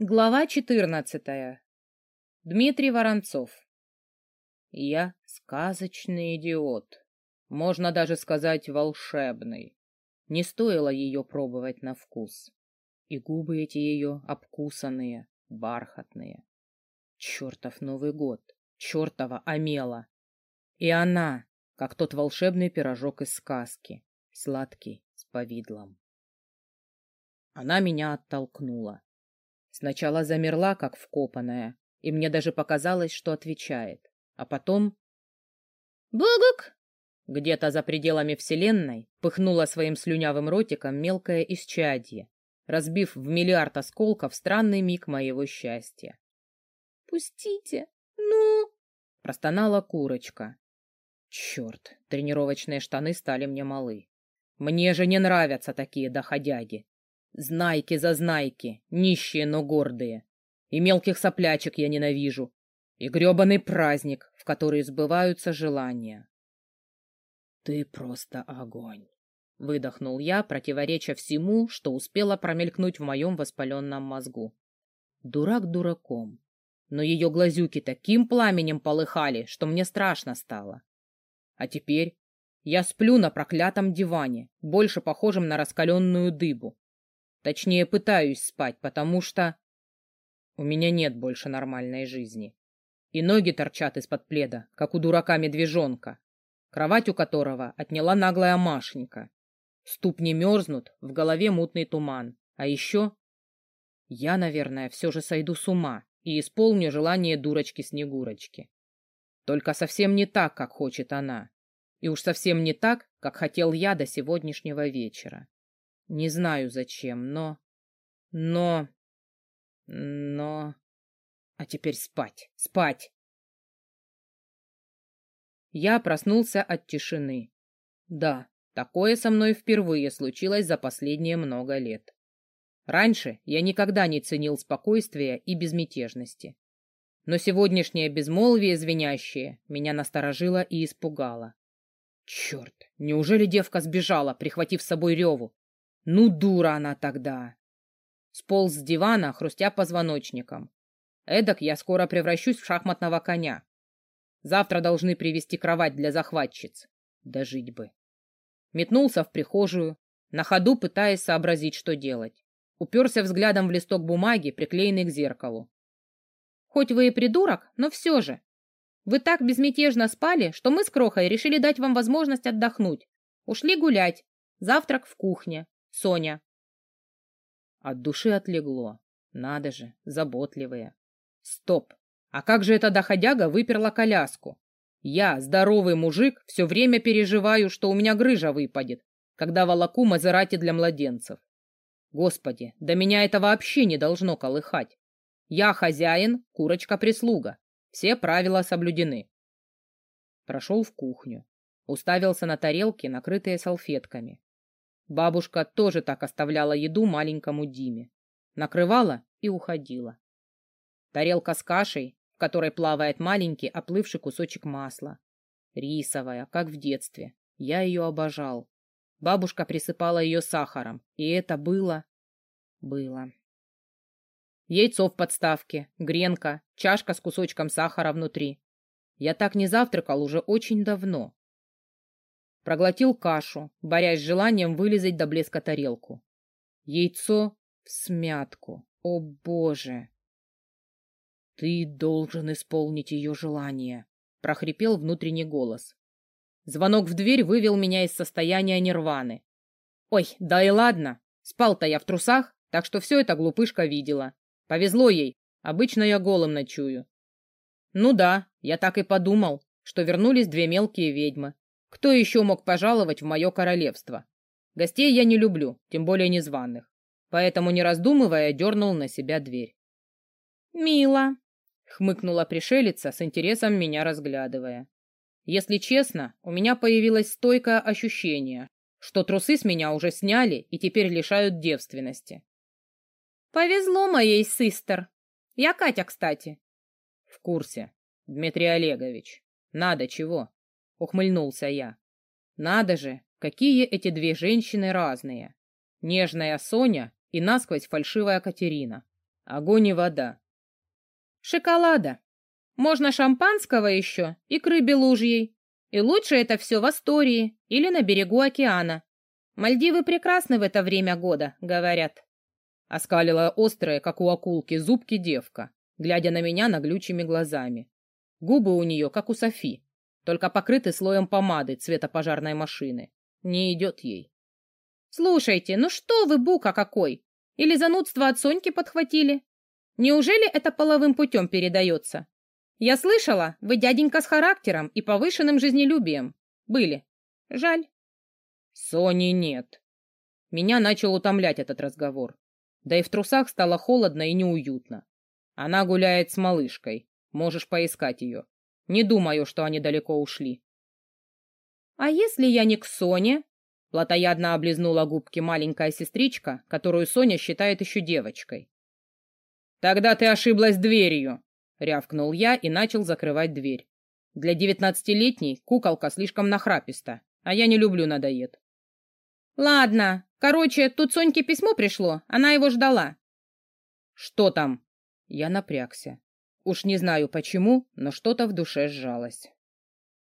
Глава 14. Дмитрий Воронцов. Я сказочный идиот. Можно даже сказать волшебный. Не стоило ее пробовать на вкус. И губы эти ее обкусанные, бархатные. Чертов Новый год, чертова Амела. И она, как тот волшебный пирожок из сказки, сладкий, с повидлом. Она меня оттолкнула Сначала замерла, как вкопанная, и мне даже показалось, что отвечает. А потом... «Бугук!» Где-то за пределами Вселенной пыхнула своим слюнявым ротиком мелкое исчадье, разбив в миллиард осколков странный миг моего счастья. «Пустите! Ну!» — простонала курочка. Черт, тренировочные штаны стали мне малы. Мне же не нравятся такие доходяги. Знайки за знайки, нищие, но гордые. И мелких соплячек я ненавижу. И грёбаный праздник, в который сбываются желания. Ты просто огонь. Выдохнул я, противореча всему, что успело промелькнуть в моем воспаленном мозгу. Дурак дураком. Но ее глазюки таким пламенем полыхали, что мне страшно стало. А теперь я сплю на проклятом диване, больше похожем на раскаленную дыбу, Точнее, пытаюсь спать, потому что... У меня нет больше нормальной жизни. И ноги торчат из-под пледа, как у дурака-медвежонка, кровать у которого отняла наглая Машенька. Ступни мерзнут, в голове мутный туман. А еще... Я, наверное, все же сойду с ума и исполню желание дурочки-снегурочки. Только совсем не так, как хочет она. И уж совсем не так, как хотел я до сегодняшнего вечера. Не знаю зачем, но... Но... Но... А теперь спать, спать! Я проснулся от тишины. Да, такое со мной впервые случилось за последние много лет. Раньше я никогда не ценил спокойствия и безмятежности. Но сегодняшнее безмолвие звенящее меня насторожило и испугало. Черт, неужели девка сбежала, прихватив с собой Реву? Ну, дура она тогда. Сполз с дивана, хрустя позвоночником. Эдак я скоро превращусь в шахматного коня. Завтра должны привезти кровать для захватчиц. Дожить бы. Метнулся в прихожую, на ходу пытаясь сообразить, что делать. Уперся взглядом в листок бумаги, приклеенный к зеркалу. Хоть вы и придурок, но все же. Вы так безмятежно спали, что мы с Крохой решили дать вам возможность отдохнуть. Ушли гулять. Завтрак в кухне. Соня. От души отлегло. Надо же, заботливые. Стоп. А как же эта доходяга выперла коляску? Я, здоровый мужик, все время переживаю, что у меня грыжа выпадет, когда волоку Мазерати для младенцев. Господи, да меня это вообще не должно колыхать. Я хозяин, курочка-прислуга. Все правила соблюдены. Прошел в кухню. Уставился на тарелки, накрытые салфетками. Бабушка тоже так оставляла еду маленькому Диме. Накрывала и уходила. Тарелка с кашей, в которой плавает маленький оплывший кусочек масла. Рисовая, как в детстве. Я ее обожал. Бабушка присыпала ее сахаром, и это было... было. Яйцо в подставке, гренка, чашка с кусочком сахара внутри. Я так не завтракал уже очень давно. Проглотил кашу, борясь с желанием вылезать до блеска тарелку. Яйцо в смятку. О, Боже! Ты должен исполнить ее желание, прохрипел внутренний голос. Звонок в дверь вывел меня из состояния нирваны. Ой, да и ладно. Спал-то я в трусах, так что все это глупышка видела. Повезло ей. Обычно я голым ночую. Ну да, я так и подумал, что вернулись две мелкие ведьмы, кто еще мог пожаловать в мое королевство? Гостей я не люблю, тем более незваных. Поэтому, не раздумывая, дернул на себя дверь. «Мило», — хмыкнула пришелица, с интересом меня разглядывая. Если честно, у меня появилось стойкое ощущение, что трусы с меня уже сняли и теперь лишают девственности. «Повезло моей сестер. Я Катя, кстати». «В курсе, Дмитрий Олегович. Надо чего?» — ухмыльнулся я. «Надо же, какие эти две женщины разные! Нежная Соня и насквозь фальшивая Катерина. Огонь и вода. Шоколада. Можно шампанского еще и к рыбе лужьей. И лучше это все в Астории или на берегу океана. Мальдивы прекрасны в это время года, говорят. Оскалила острая, как у акулки, зубки девка, глядя на меня наглючими глазами. Губы у нее, как у Софи, только покрыты слоем помады цвета пожарной машины. Не идет ей. Слушайте, ну что вы, бука какой? Или занудство от Соньки подхватили? Неужели это половым путем передается? Я слышала, вы дяденька с характером и повышенным жизнелюбием. Были. Жаль. Сони нет. Меня начал утомлять этот разговор. Да и в трусах стало холодно и неуютно. Она гуляет с малышкой. Можешь поискать ее. Не думаю, что они далеко ушли. А если я не к Соне? Платоядно облизнула губки маленькая сестричка, которую Соня считает еще девочкой. Тогда ты ошиблась дверью, рявкнул я и начал закрывать дверь. Для девятнадцатилетней куколка слишком нахраписта, а я не люблю надоед. Ладно, короче, тут Соньке письмо пришло, она его ждала. Что там? Я напрягся. Уж не знаю почему, но что-то в душе сжалось.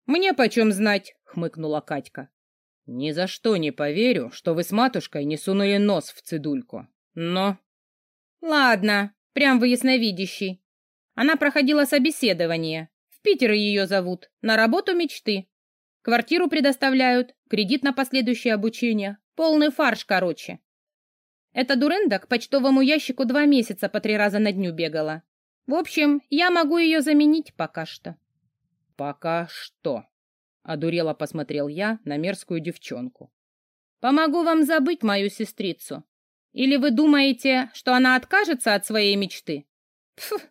Мне почем знать, хмыкнула Катька. Ни за что не поверю, что вы с матушкой не сунули нос в цидульку. Но... Ладно, прям вы ясновидящий. Она проходила собеседование. В Питер ее зовут, на работу мечты. Квартиру предоставляют, кредит на последующее обучение. Полный фарш, короче. Эта дурында к почтовому ящику два месяца по три раза на дню бегала. В общем, я могу ее заменить пока что. Пока что. Одурело посмотрел я на мерзкую девчонку. Помогу вам забыть мою сестрицу. Или вы думаете, что она откажется от своей мечты? Пф,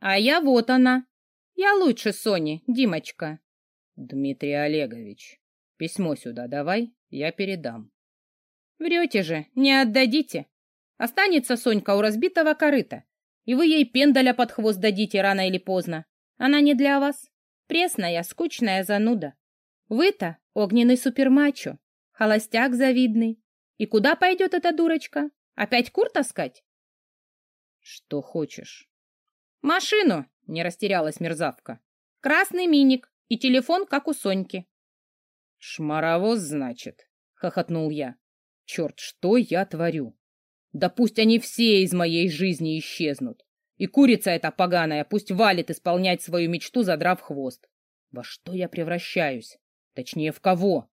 а я вот она. Я лучше Сони, Димочка. Дмитрий Олегович, письмо сюда давай, я передам. Врете же, не отдадите. Останется Сонька у разбитого корыта, и вы ей пендаля под хвост дадите рано или поздно. Она не для вас. Пресная, скучная зануда. Вы-то огненный супермачо, холостяк завидный. И куда пойдет эта дурочка? Опять кур таскать? Что хочешь. Машину, не растерялась мерзавка. Красный миник, и телефон, как у Соньки. «Шмаровоз, значит?» — хохотнул я. «Черт, что я творю? Да пусть они все из моей жизни исчезнут. И курица эта поганая пусть валит исполнять свою мечту, задрав хвост. Во что я превращаюсь? Точнее, в кого?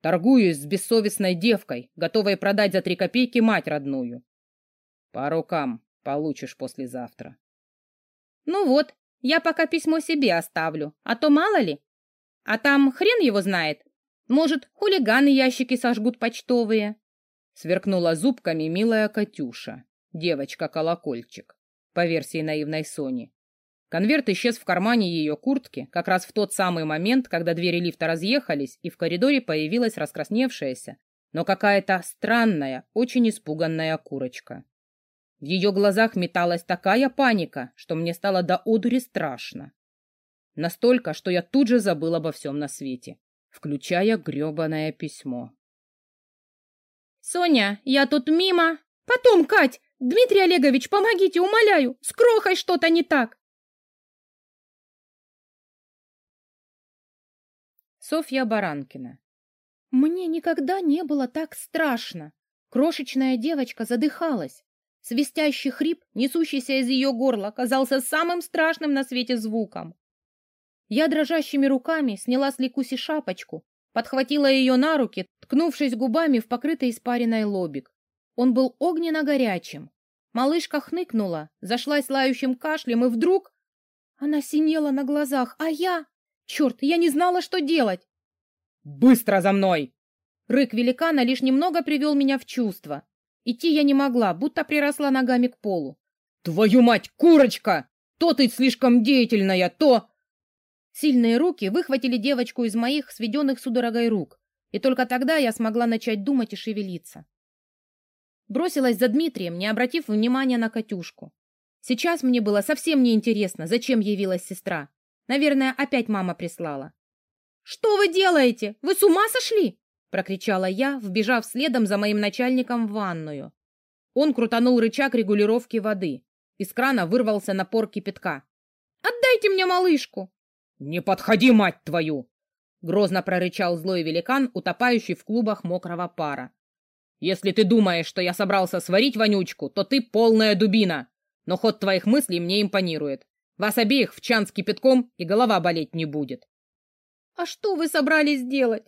Торгуюсь с бессовестной девкой, готовой продать за три копейки мать родную. По рукам получишь послезавтра. Ну вот, я пока письмо себе оставлю, а то мало ли. А там хрен его знает. Может, хулиганы ящики сожгут почтовые. Сверкнула зубками милая Катюша, девочка-колокольчик, по версии наивной Сони. Конверт исчез в кармане ее куртки как раз в тот самый момент, когда двери лифта разъехались, и в коридоре появилась раскрасневшаяся, но какая-то странная, очень испуганная курочка. В ее глазах металась такая паника, что мне стало до одури страшно. Настолько, что я тут же забыл обо всем на свете, включая гребаное письмо. «Соня, я тут мимо...» «Потом, Кать! Дмитрий Олегович, помогите, умоляю! С крохой что-то не так!» Софья Баранкина Мне никогда не было так страшно. Крошечная девочка задыхалась. Свистящий хрип, несущийся из ее горла, казался самым страшным на свете звуком. Я дрожащими руками сняла с Ликуси шапочку, подхватила ее на руки, ткнувшись губами в покрытый испаренной лобик. Он был огненно-горячим. Малышка хныкнула, зашлась лающим кашлем, и вдруг... Она синела на глазах, а я... Черт, я не знала, что делать! «Быстро за мной!» Рык великана лишь немного привел меня в чувство. Идти я не могла, будто приросла ногами к полу. «Твою мать, курочка! То ты слишком деятельная, то...» Сильные руки выхватили девочку из моих сведенных судорогой рук, и только тогда я смогла начать думать и шевелиться. Бросилась за Дмитрием, не обратив внимания на Катюшку. Сейчас мне было совсем неинтересно, зачем явилась сестра. Наверное, опять мама прислала. «Что вы делаете? Вы с ума сошли?» — прокричала я, вбежав следом за моим начальником в ванную. Он крутанул рычаг регулировки воды, Из крана вырвался напор кипятка. «Отдайте мне малышку!» «Не подходи, мать твою!» Грозно прорычал злой великан, утопающий в клубах мокрого пара. «Если ты думаешь, что я собрался сварить вонючку, то ты полная дубина. Но ход твоих мыслей мне импонирует. Вас обеих в чан с кипятком, и голова болеть не будет». «А что вы собрались делать?»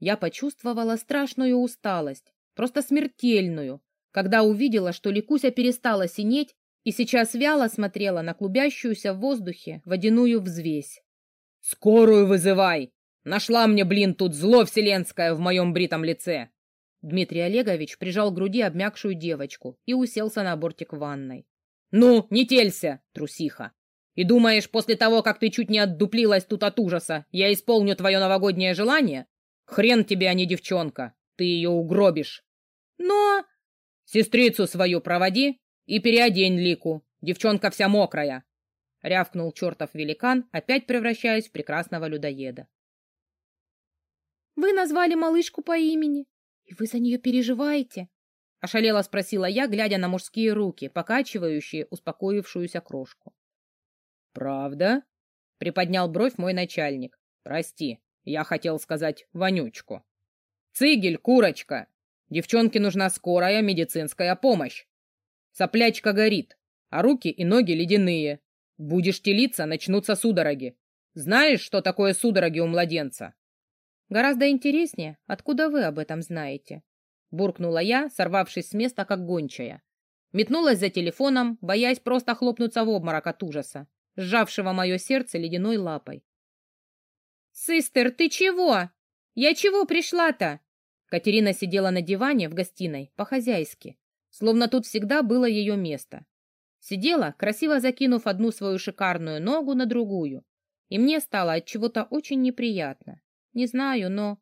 Я почувствовала страшную усталость, просто смертельную, когда увидела, что Ликуся перестала синеть и сейчас вяло смотрела на клубящуюся в воздухе водяную взвесь. «Скорую вызывай! Нашла мне, блин, тут зло вселенское в моем бритом лице!» Дмитрий Олегович прижал к груди обмякшую девочку и уселся на бортик ванной. «Ну, не телься, трусиха! И думаешь, после того, как ты чуть не отдуплилась тут от ужаса, я исполню твое новогоднее желание? Хрен тебе, а не девчонка! Ты ее угробишь!» «Но...» «Сестрицу свою проводи и переодень Лику. Девчонка вся мокрая!» — рявкнул чертов великан, опять превращаясь в прекрасного людоеда. «Вы назвали малышку по имени, и вы за нее переживаете?» — ошалела спросила я, глядя на мужские руки, покачивающие успокоившуюся крошку. «Правда?» — приподнял бровь мой начальник. «Прости, я хотел сказать вонючку». «Цигель, курочка! Девчонке нужна скорая медицинская помощь. Соплячка горит, а руки и ноги ледяные. Будешь телиться, начнутся судороги. Знаешь, что такое судороги у младенца?» «Гораздо интереснее, откуда вы об этом знаете?» Буркнула я, сорвавшись с места, как гончая. Метнулась за телефоном, боясь просто хлопнуться в обморок от ужаса, сжавшего мое сердце ледяной лапой. «Систер, ты чего? Я чего пришла-то?» Катерина сидела на диване в гостиной, по-хозяйски, словно тут всегда было ее место. Сидела, красиво закинув одну свою шикарную ногу на другую, и мне стало от чего-то очень неприятно. Не знаю, но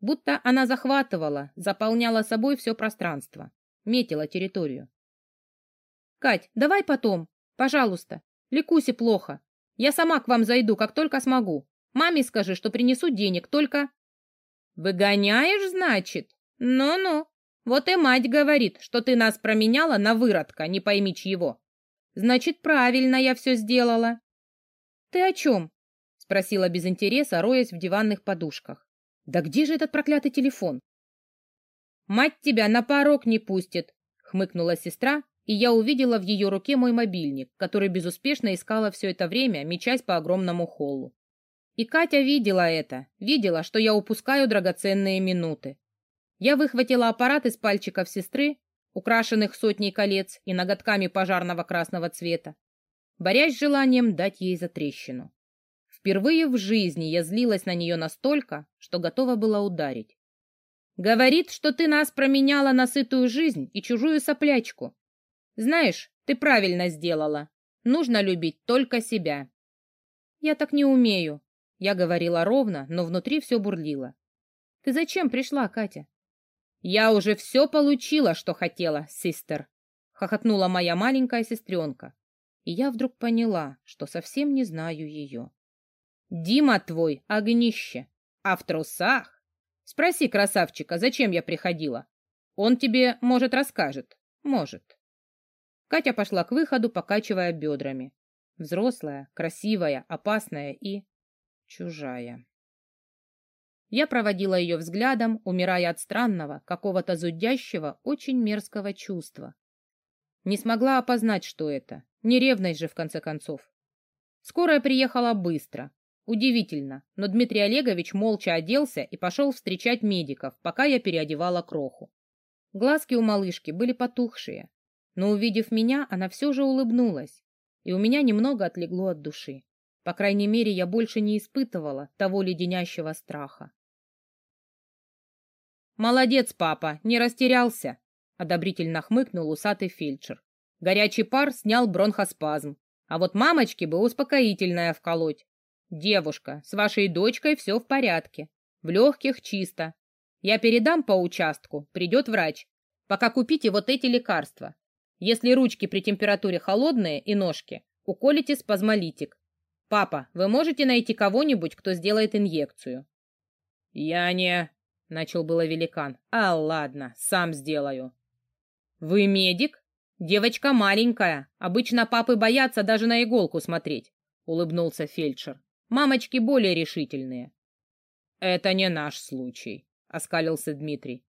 будто она захватывала, заполняла собой все пространство, метила территорию. «Кать, давай потом, пожалуйста. Ликусе плохо. Я сама к вам зайду, как только смогу. Маме скажи, что принесу денег, только...» «Выгоняешь, значит? Ну-ну. Вот и мать говорит, что ты нас променяла на выродка, не пойми чьего. Значит, правильно я все сделала». «Ты о чем?» — спросила без интереса, роясь в диванных подушках. Да где же этот проклятый телефон? Мать тебя на порог не пустит, хмыкнула сестра, и я увидела в ее руке мой мобильник, который безуспешно искала все это время, мечась по огромному холлу. И Катя видела это, видела, что я упускаю драгоценные минуты. Я выхватила аппарат из пальчиков сестры, украшенных сотней колец и ноготками пожарного красного цвета, борясь с желанием дать ей затрещину. Впервые в жизни я злилась на нее настолько, что готова была ударить. Говорит, что ты нас променяла на сытую жизнь и чужую соплячку. Знаешь, ты правильно сделала. Нужно любить только себя. Я так не умею. Я говорила ровно, но внутри все бурлило. Ты зачем пришла, Катя? Я уже все получила, что хотела, систер. Хохотнула моя маленькая сестренка. И я вдруг поняла, что совсем не знаю ее. Дима твой огнище, а в трусах? Спроси красавчика, зачем я приходила. Он тебе, может, расскажет. Может. Катя пошла к выходу, покачивая бедрами. Взрослая, красивая, опасная и... чужая. Я проводила ее взглядом, умирая от странного, какого-то зудящего, очень мерзкого чувства. Не смогла опознать, что это. Не ревность же, в конце концов. Скорая приехала быстро, Удивительно, но Дмитрий Олегович молча оделся и пошел встречать медиков, пока я переодевала кроху. Глазки у малышки были потухшие, но, увидев меня, она все же улыбнулась, и у меня немного отлегло от души. По крайней мере, я больше не испытывала того леденящего страха. «Молодец, папа, не растерялся!» — одобрительно хмыкнул усатый фельдшер. Горячий пар снял бронхоспазм, а вот мамочке бы успокоительное вколоть. «Девушка, с вашей дочкой все в порядке. В легких чисто. Я передам по участку, придет врач. Пока купите вот эти лекарства. Если ручки при температуре холодные и ножки, уколите спазмолитик. Папа, вы можете найти кого-нибудь, кто сделает инъекцию?» «Я не...» — начал было великан. «А, ладно, сам сделаю». «Вы медик?» девочка маленькая. Обычно папы боятся даже на иголку смотреть», — улыбнулся фельдшер. «Мамочки более решительные». «Это не наш случай», — оскалился Дмитрий.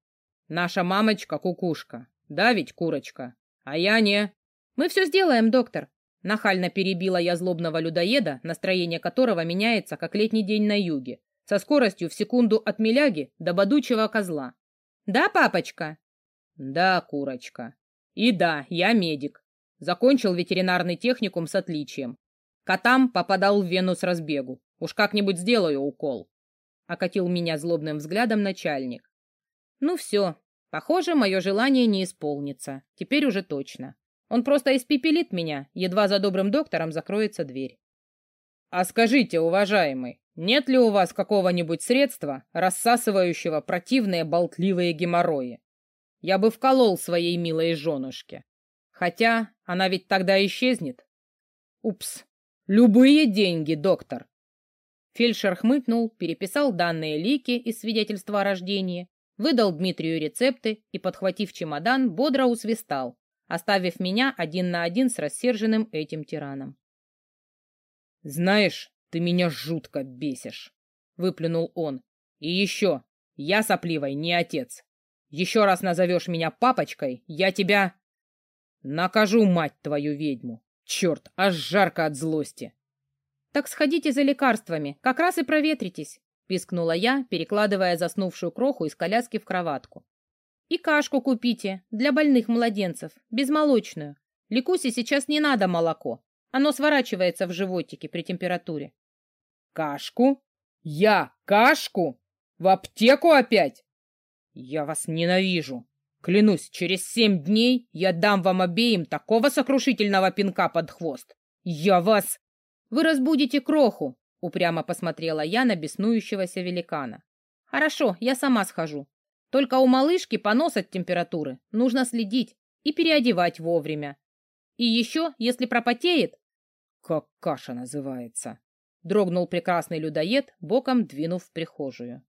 «Наша мамочка — кукушка. Да ведь, курочка? А я не...» «Мы все сделаем, доктор», — нахально перебила я злобного людоеда, настроение которого меняется, как летний день на юге, со скоростью в секунду от миляги до бодучего козла. «Да, папочка?» «Да, курочка. И да, я медик. Закончил ветеринарный техникум с отличием. Котам попадал в вену с разбегу. Уж как-нибудь сделаю укол окатил меня злобным взглядом начальник. Ну все, похоже, мое желание не исполнится. Теперь уже точно. Он просто испепелит меня, едва за добрым доктором закроется дверь. А скажите, уважаемый, нет ли у вас какого-нибудь средства, рассасывающего противные болтливые геморрои? Я бы вколол своей милой женушке. Хотя она ведь тогда исчезнет. Упс. Любые деньги, доктор. Фельдшер хмыкнул, переписал данные Лики из свидетельства о рождении, выдал Дмитрию рецепты и, подхватив чемодан, бодро усвистал, оставив меня один на один с рассерженным этим тираном. «Знаешь, ты меня жутко бесишь», — выплюнул он. «И еще, я сопливой не отец. Еще раз назовешь меня папочкой, я тебя...» «Накажу, мать твою ведьму! Черт, аж жарко от злости!» «Так сходите за лекарствами, как раз и проветритесь», — пискнула я, перекладывая заснувшую кроху из коляски в кроватку. «И кашку купите для больных младенцев, безмолочную. Ликусе сейчас не надо молоко, оно сворачивается в животике при температуре». «Кашку? Я кашку? В аптеку опять? Я вас ненавижу. Клянусь, через семь дней я дам вам обеим такого сокрушительного пинка под хвост. Я вас...» Вы разбудите кроху, упрямо посмотрела я на беснующегося великана. Хорошо, я сама схожу. Только у малышки понос от температуры. Нужно следить и переодевать вовремя. И еще, если пропотеет... Как каша называется. Дрогнул прекрасный людоед, боком двинув в прихожую.